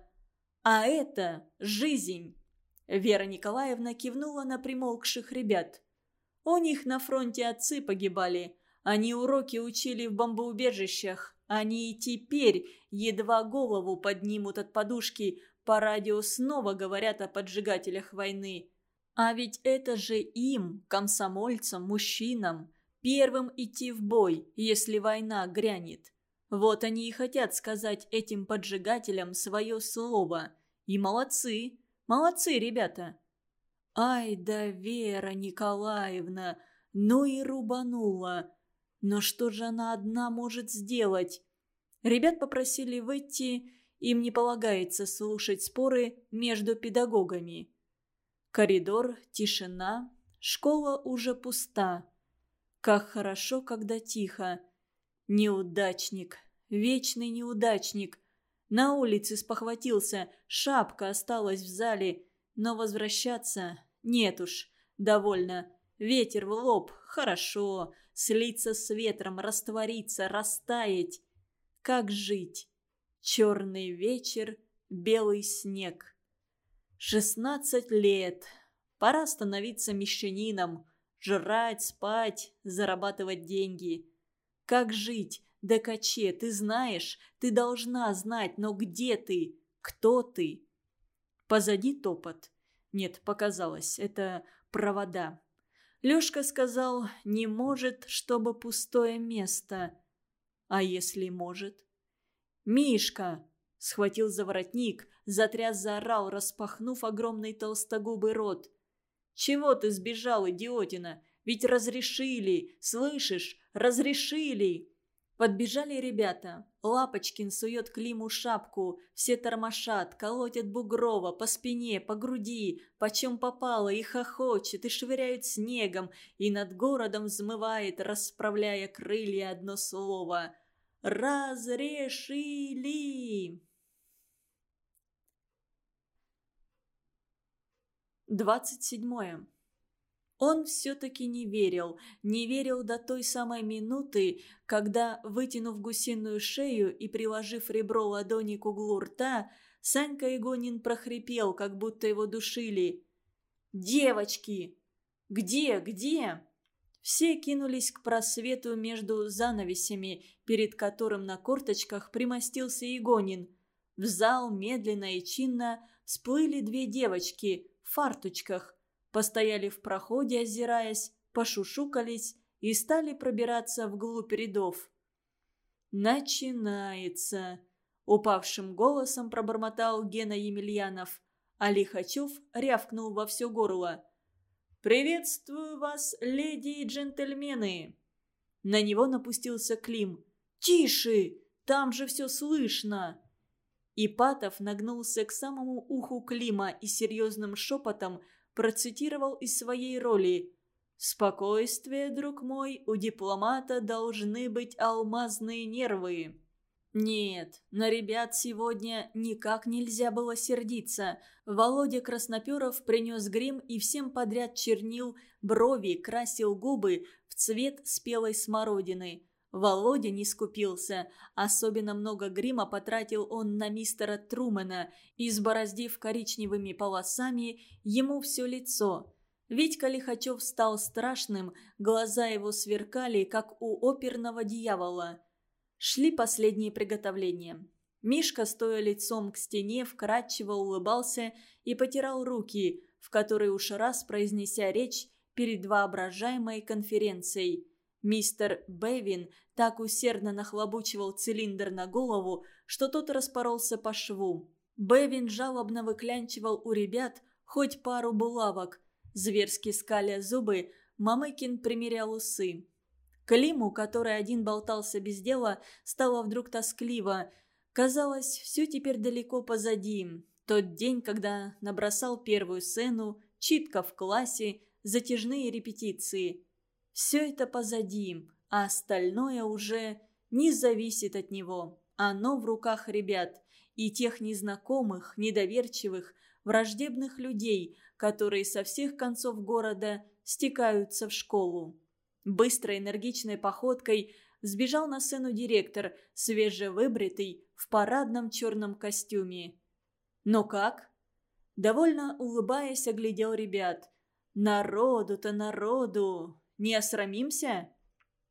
«А это жизнь!» Вера Николаевна кивнула на примолкших ребят. «У них на фронте отцы погибали. Они уроки учили в бомбоубежищах. Они и теперь едва голову поднимут от подушки, по радио снова говорят о поджигателях войны. А ведь это же им, комсомольцам, мужчинам, первым идти в бой, если война грянет. Вот они и хотят сказать этим поджигателям свое слово. И молодцы, молодцы, ребята. Ай да Вера Николаевна, ну и рубанула. Но что же она одна может сделать? Ребят попросили выйти, им не полагается слушать споры между педагогами. Коридор, тишина, школа уже пуста. Как хорошо, когда тихо. Неудачник. Вечный неудачник. На улице спохватился, шапка осталась в зале. Но возвращаться нет уж. Довольно. Ветер в лоб. Хорошо. Слиться с ветром, раствориться, растаять. Как жить? Черный вечер, белый снег. Шестнадцать лет. Пора становиться мещанином. Жрать, спать, зарабатывать деньги. Как жить? Да Каче, ты знаешь, ты должна знать, но где ты? Кто ты? Позади топот. Нет, показалось, это провода. Лёшка сказал, не может, чтобы пустое место. А если может? «Мишка!» — схватил за воротник, затряс заорал, распахнув огромный толстогубый рот. «Чего ты сбежал, идиотина? Ведь разрешили, слышишь, разрешили!» Подбежали ребята. Лапочкин сует Климу шапку. Все тормошат, колотят Бугрова по спине, по груди, почем попало, и хохочет, и швыряют снегом, и над городом взмывает, расправляя крылья одно слово. «Разрешили!» Двадцать седьмое. Он все-таки не верил, не верил до той самой минуты, когда, вытянув гусиную шею и приложив ребро ладони к углу рта, Санька Игонин прохрипел, как будто его душили. «Девочки! Где, где?» Все кинулись к просвету между занавесями, перед которым на корточках примостился Игонин. В зал медленно и чинно всплыли две девочки в фарточках, Постояли в проходе, озираясь, пошушукались и стали пробираться вглубь рядов. «Начинается!» – упавшим голосом пробормотал Гена Емельянов, а Лихачев рявкнул во все горло. «Приветствую вас, леди и джентльмены!» На него напустился Клим. «Тише! Там же все слышно!» Ипатов нагнулся к самому уху Клима и серьезным шепотом процитировал из своей роли «Спокойствие, друг мой, у дипломата должны быть алмазные нервы». Нет, на ребят сегодня никак нельзя было сердиться. Володя Красноперов принес грим и всем подряд чернил, брови, красил губы в цвет спелой смородины. Володя не скупился. Особенно много грима потратил он на мистера Трумэна, избороздив коричневыми полосами ему все лицо. Витька Лихачев стал страшным, глаза его сверкали, как у оперного дьявола. Шли последние приготовления. Мишка, стоя лицом к стене, вкрадчиво улыбался и потирал руки, в которые уж раз произнеся речь перед воображаемой конференцией – Мистер Бэвин так усердно нахлобучивал цилиндр на голову, что тот распоролся по шву. Бэвин жалобно выклянчивал у ребят хоть пару булавок. Зверски скаля зубы, Мамыкин примерял усы. Климу, который один болтался без дела, стало вдруг тоскливо. Казалось, все теперь далеко позади. Тот день, когда набросал первую сцену, читка в классе, затяжные репетиции – все это позади, а остальное уже не зависит от него. Оно в руках ребят и тех незнакомых, недоверчивых, враждебных людей, которые со всех концов города стекаются в школу. Быстрой энергичной походкой сбежал на сцену директор, свежевыбритый, в парадном черном костюме. «Но как?» Довольно улыбаясь, оглядел ребят. «Народу-то народу! Не осрамимся?»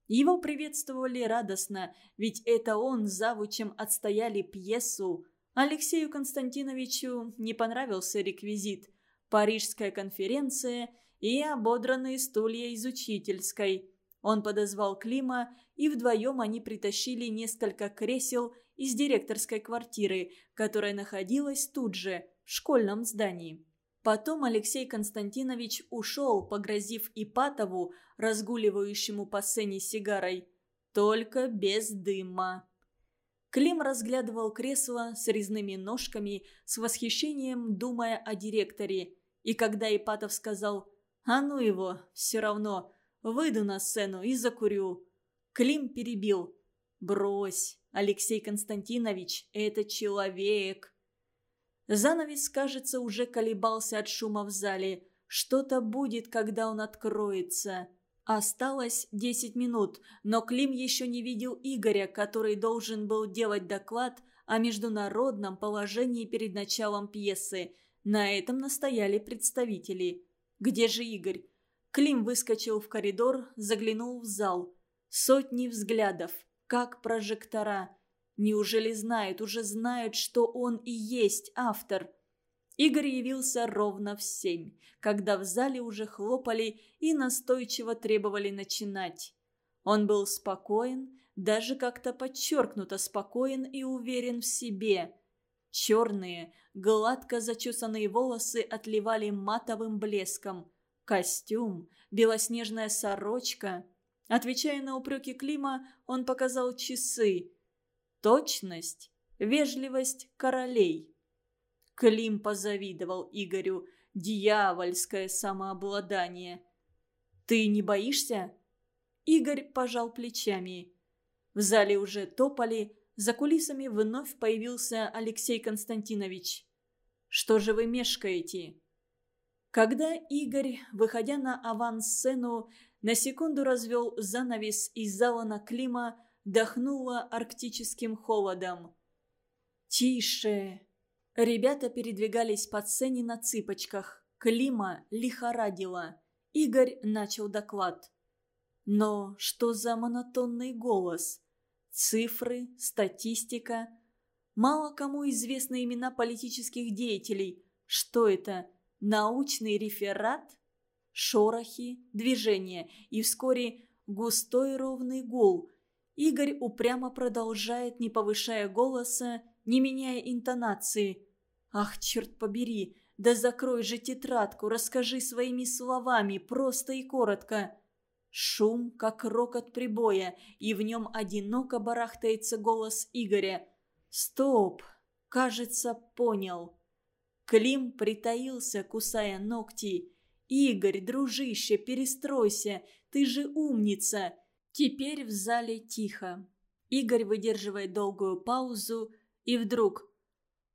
Его приветствовали радостно, ведь это он с завучем отстояли пьесу. Алексею Константиновичу не понравился реквизит. Парижская конференция и ободранные стулья из учительской. Он подозвал Клима, и вдвоем они притащили несколько кресел из директорской квартиры, которая находилась тут же, в школьном здании. Потом Алексей Константинович ушел, погрозив Ипатову, разгуливающему по сцене сигарой, только без дыма. Клим разглядывал кресло с резными ножками, с восхищением думая о директоре. И когда Ипатов сказал «А ну его, все равно, выйду на сцену и закурю», Клим перебил «Брось, Алексей Константинович, это человек». Занавес, кажется, уже колебался от шума в зале. Что-то будет, когда он откроется. Осталось десять минут, но Клим еще не видел Игоря, который должен был делать доклад о международном положении перед началом пьесы. На этом настояли представители. Где же Игорь? Клим выскочил в коридор, заглянул в зал. Сотни взглядов, как прожектора. Неужели знают, уже знают, что он и есть автор? Игорь явился ровно в семь, когда в зале уже хлопали и настойчиво требовали начинать. Он был спокоен, даже как-то подчеркнуто спокоен и уверен в себе. Черные, гладко зачесанные волосы отливали матовым блеском. Костюм, белоснежная сорочка. Отвечая на упреки Клима, он показал часы – Точность, вежливость королей. Клим позавидовал Игорю. Дьявольское самообладание. «Ты не боишься?» Игорь пожал плечами. В зале уже топали, за кулисами вновь появился Алексей Константинович. «Что же вы мешкаете?» Когда Игорь, выходя на авансцену, на секунду развел занавес из зала на Клима, дохнуло арктическим холодом. «Тише!» Ребята передвигались по сцене на цыпочках. Клима лихорадила. Игорь начал доклад. Но что за монотонный голос? Цифры, статистика. Мало кому известны имена политических деятелей. Что это? Научный реферат? Шорохи, движения. И вскоре густой ровный гул. Игорь упрямо продолжает, не повышая голоса, не меняя интонации. «Ах, черт побери! Да закрой же тетрадку, расскажи своими словами, просто и коротко!» Шум, как рокот прибоя, и в нем одиноко барахтается голос Игоря. «Стоп! Кажется, понял!» Клим притаился, кусая ногти. «Игорь, дружище, перестройся! Ты же умница!» Теперь в зале тихо. Игорь выдерживает долгую паузу, и вдруг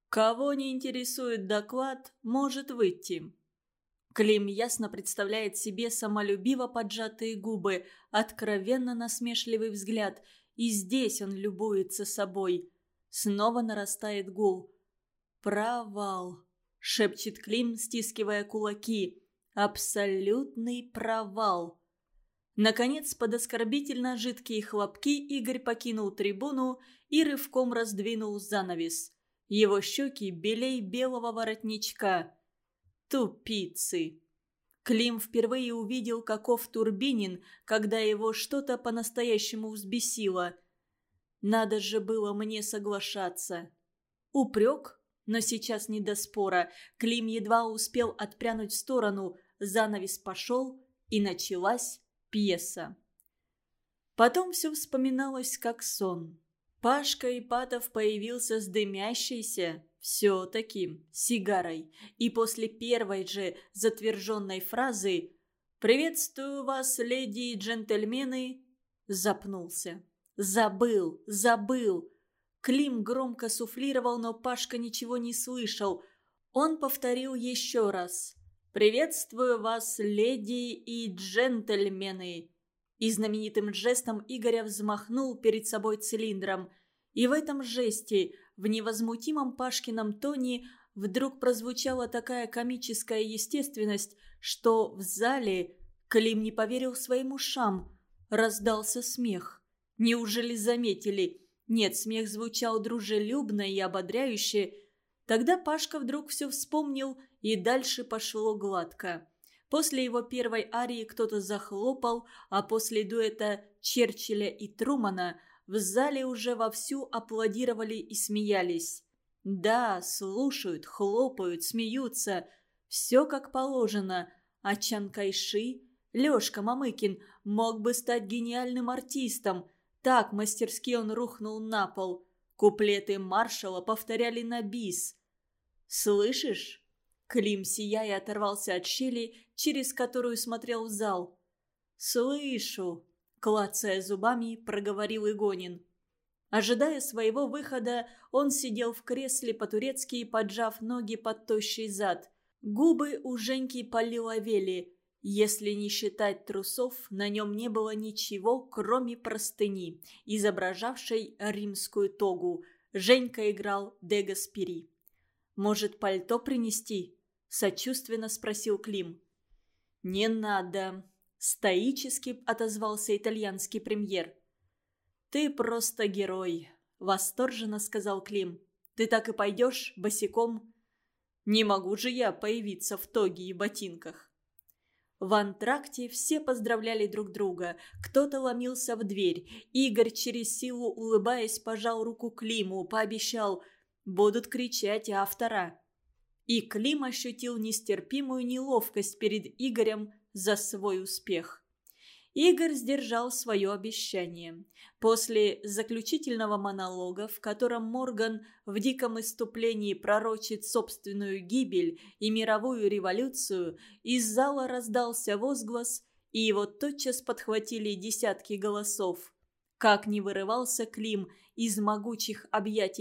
«Кого не интересует доклад, может выйти». Клим ясно представляет себе самолюбиво поджатые губы, откровенно насмешливый взгляд, и здесь он любуется собой. Снова нарастает гул. «Провал», — шепчет Клим, стискивая кулаки. «Абсолютный провал». Наконец, под оскорбительно жидкие хлопки Игорь покинул трибуну и рывком раздвинул занавес. Его щеки белей белого воротничка. Тупицы. Клим впервые увидел, каков Турбинин, когда его что-то по-настоящему взбесило. Надо же было мне соглашаться. Упрек? Но сейчас не до спора. Клим едва успел отпрянуть в сторону, занавес пошел, и началась пьеса. Потом все вспоминалось как сон. Пашка Ипатов появился с дымящейся, все-таки, сигарой, и после первой же затверженной фразы «Приветствую вас, леди и джентльмены!» запнулся. «Забыл! Забыл!» Клим громко суфлировал, но Пашка ничего не слышал. Он повторил еще раз. «Приветствую вас, леди и джентльмены!» И знаменитым жестом Игоря взмахнул перед собой цилиндром. И в этом жесте, в невозмутимом Пашкином тоне, вдруг прозвучала такая комическая естественность, что в зале Клим не поверил своим ушам. Раздался смех. Неужели заметили? Нет, смех звучал дружелюбно и ободряюще, Тогда Пашка вдруг все вспомнил, и дальше пошло гладко. После его первой арии кто-то захлопал, а после дуэта Черчилля и Трумана в зале уже вовсю аплодировали и смеялись. Да, слушают, хлопают, смеются. Все как положено. А Чан Кайши, Лешка Мамыкин, мог бы стать гениальным артистом. Так мастерски он рухнул на пол. Куплеты маршала повторяли на бис. «Слышишь?» Клим, сияя, оторвался от щели, через которую смотрел в зал. «Слышу!» – клацая зубами, проговорил Игонин. Ожидая своего выхода, он сидел в кресле по-турецки, поджав ноги под тощий зад. Губы у Женьки полиловели. Если не считать трусов, на нем не было ничего, кроме простыни, изображавшей римскую тогу. Женька играл де Гаспери. «Может, пальто принести?» – сочувственно спросил Клим. «Не надо», – стоически отозвался итальянский премьер. «Ты просто герой», – восторженно сказал Клим. «Ты так и пойдешь босиком?» «Не могу же я появиться в тоге и ботинках». В антракте все поздравляли друг друга. Кто-то ломился в дверь. Игорь через силу, улыбаясь, пожал руку Климу, пообещал Будут кричать автора. И Клим ощутил нестерпимую неловкость перед Игорем за свой успех. Игорь сдержал свое обещание. После заключительного монолога, в котором Морган в диком иступлении пророчит собственную гибель и мировую революцию, из зала раздался возглас, и его тотчас подхватили десятки голосов. Как не вырывался Клим из могучих объятий